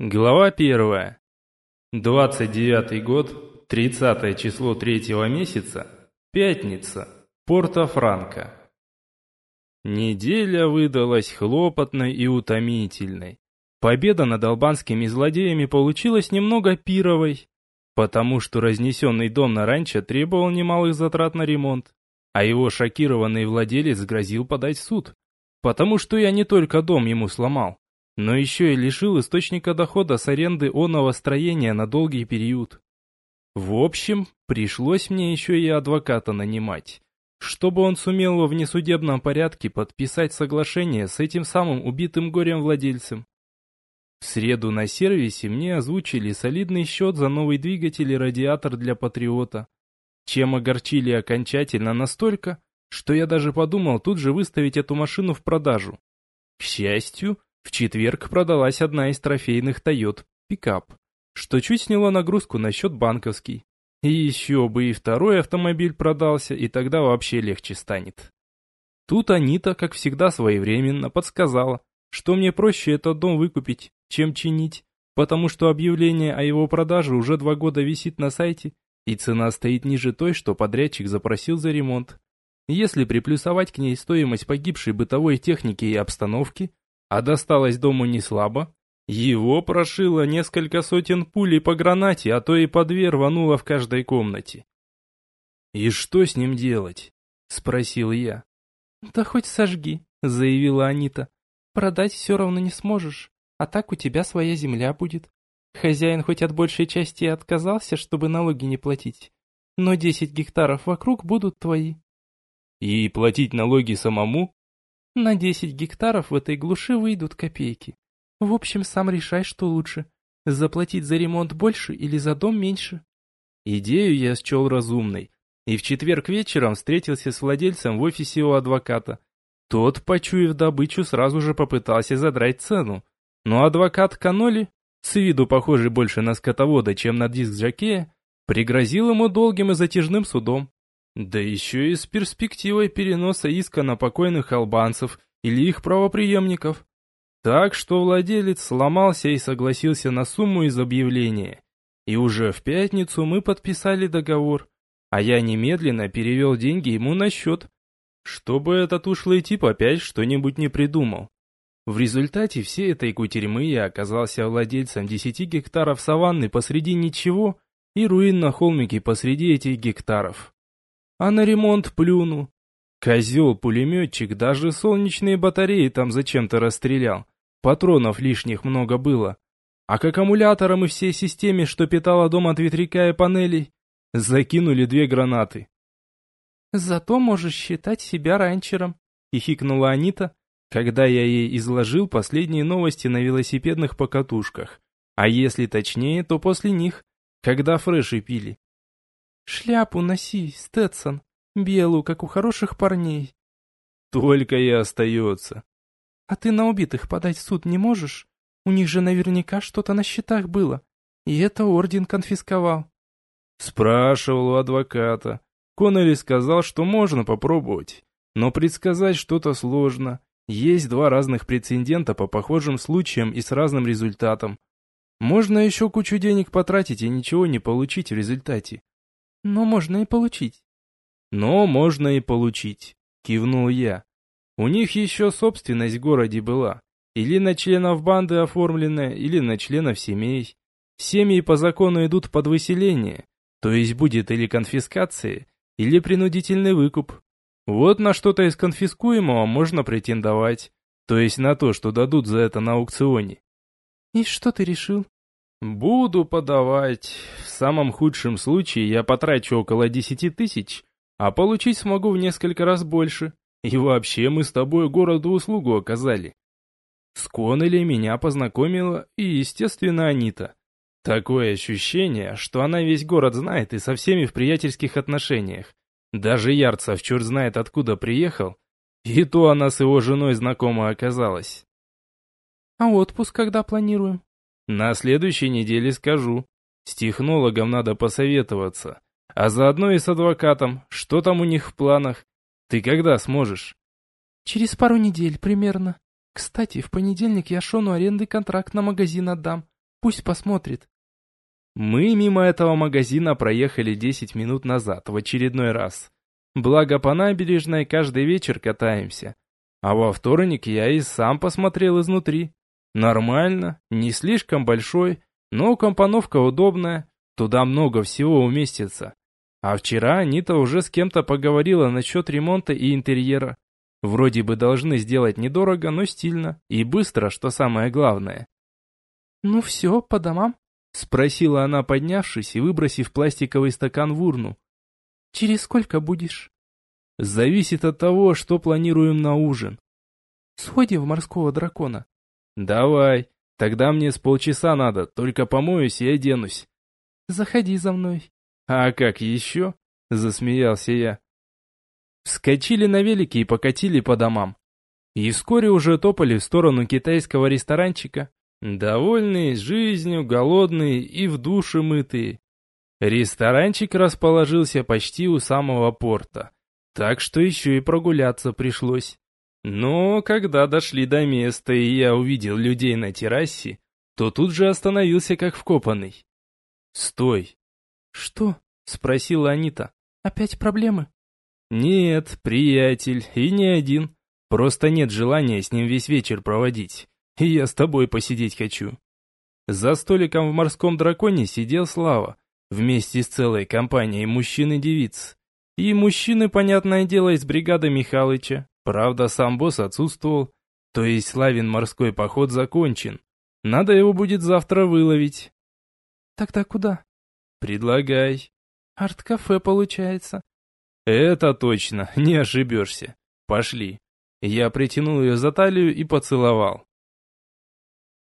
Глава первая. 29 год, 30 число третьего месяца, пятница, Порто-Франко. Неделя выдалась хлопотной и утомительной. Победа над албанскими злодеями получилась немного пировой, потому что разнесенный дом на ранчо требовал немалых затрат на ремонт, а его шокированный владелец грозил подать в суд, потому что я не только дом ему сломал, но еще и лишил источника дохода с аренды оного строения на долгий период. В общем, пришлось мне еще и адвоката нанимать, чтобы он сумел во внесудебном порядке подписать соглашение с этим самым убитым горем владельцем. В среду на сервисе мне озвучили солидный счет за новый двигатель и радиатор для Патриота, чем огорчили окончательно настолько, что я даже подумал тут же выставить эту машину в продажу. К счастью, в четверг продалась одна из трофейных Тойот, пикап, что чуть сняло нагрузку на счет банковский. И еще бы и второй автомобиль продался, и тогда вообще легче станет. Тут Анита, как всегда своевременно, подсказала, что мне проще этот дом выкупить, чем чинить, потому что объявление о его продаже уже два года висит на сайте, и цена стоит ниже той, что подрядчик запросил за ремонт. Если приплюсовать к ней стоимость погибшей бытовой техники и обстановки, а досталось дому не слабо. Его прошило несколько сотен пулей по гранате, а то и по две рвануло в каждой комнате. «И что с ним делать?» — спросил я. «Да хоть сожги», — заявила Анита. «Продать все равно не сможешь, а так у тебя своя земля будет. Хозяин хоть от большей части и отказался, чтобы налоги не платить, но десять гектаров вокруг будут твои». «И платить налоги самому?» На 10 гектаров в этой глуши выйдут копейки. В общем, сам решай, что лучше. Заплатить за ремонт больше или за дом меньше. Идею я счел разумной. И в четверг вечером встретился с владельцем в офисе у адвоката. Тот, почуяв добычу, сразу же попытался задрать цену. Но адвокат Каноли, с виду похожий больше на скотовода, чем на диск Жакея, пригрозил ему долгим и затяжным судом. Да еще и с перспективой переноса иска на покойных албанцев или их правоприемников. Так что владелец сломался и согласился на сумму из объявления. И уже в пятницу мы подписали договор, а я немедленно перевел деньги ему на счет, чтобы этот ушлый тип опять что-нибудь не придумал. В результате всей этой кутерьмы я оказался владельцем 10 гектаров саванны посреди ничего и руин на холмике посреди этих гектаров а на ремонт плюну. Козел-пулеметчик даже солнечные батареи там зачем-то расстрелял. Патронов лишних много было. А к аккумуляторам и всей системе, что питала дом от ветряка и панелей, закинули две гранаты. «Зато можешь считать себя ранчером», — хихикнула Анита, когда я ей изложил последние новости на велосипедных покатушках. А если точнее, то после них, когда фреши пили. Шляпу носи, Сtetсон, белую, как у хороших парней. Только и остается. А ты на убитых подать в суд не можешь? У них же наверняка что-то на счетах было. И это орден конфисковал. Спрашивал у адвоката. Коннелли сказал, что можно попробовать. Но предсказать что-то сложно. Есть два разных прецедента по похожим случаям и с разным результатом. Можно еще кучу денег потратить и ничего не получить в результате. Но можно и получить. Но можно и получить, кивнул я. У них еще собственность в городе была. Или на членов банды оформленная, или на членов семей. Семьи по закону идут под выселение, то есть будет или конфискация, или принудительный выкуп. Вот на что-то из конфискуемого можно претендовать, то есть на то, что дадут за это на аукционе. И что ты решил? Буду подавать. В самом худшем случае я потрачу около десяти тысяч, а получить смогу в несколько раз больше. И вообще мы с тобой городу услугу оказали. С Коннелли меня познакомила и, естественно, Анита. Такое ощущение, что она весь город знает и со всеми в приятельских отношениях. Даже Ярцев черт знает откуда приехал, и то она с его женой знакома оказалась. «А отпуск когда планируем?» На следующей неделе скажу. С технологом надо посоветоваться. А заодно и с адвокатом. Что там у них в планах? Ты когда сможешь? Через пару недель примерно. Кстати, в понедельник я Шону аренды контракт на магазин отдам. Пусть посмотрит. Мы мимо этого магазина проехали 10 минут назад, в очередной раз. Благо по набережной каждый вечер катаемся. А во вторник я и сам посмотрел изнутри. Нормально, не слишком большой, но компоновка удобная, туда много всего уместится. А вчера Анита уже с кем-то поговорила насчет ремонта и интерьера. Вроде бы должны сделать недорого, но стильно и быстро, что самое главное. «Ну все, по домам?» — спросила она, поднявшись и выбросив пластиковый стакан в урну. «Через сколько будешь?» «Зависит от того, что планируем на ужин». «Сходим в морского дракона». «Давай, тогда мне с полчаса надо, только помоюсь и оденусь». «Заходи за мной». «А как еще?» — засмеялся я. Вскочили на велики и покатили по домам. И вскоре уже топали в сторону китайского ресторанчика, довольные жизнью, голодные и в душе мытые. Ресторанчик расположился почти у самого порта, так что еще и прогуляться пришлось. Но когда дошли до места и я увидел людей на террасе, то тут же остановился как вкопанный. «Стой!» «Что?» — спросила Анита. «Опять проблемы?» «Нет, приятель, и не один. Просто нет желания с ним весь вечер проводить. И я с тобой посидеть хочу». За столиком в морском драконе сидел Слава, вместе с целой компанией мужчин и девиц. И мужчины, понятное дело, из бригады Михалыча. Правда, сам босс отсутствовал, то есть Славин морской поход закончен. Надо его будет завтра выловить. Тогда куда? Предлагай. Арт-кафе получается. Это точно, не ошибешься. Пошли. Я притянул ее за талию и поцеловал.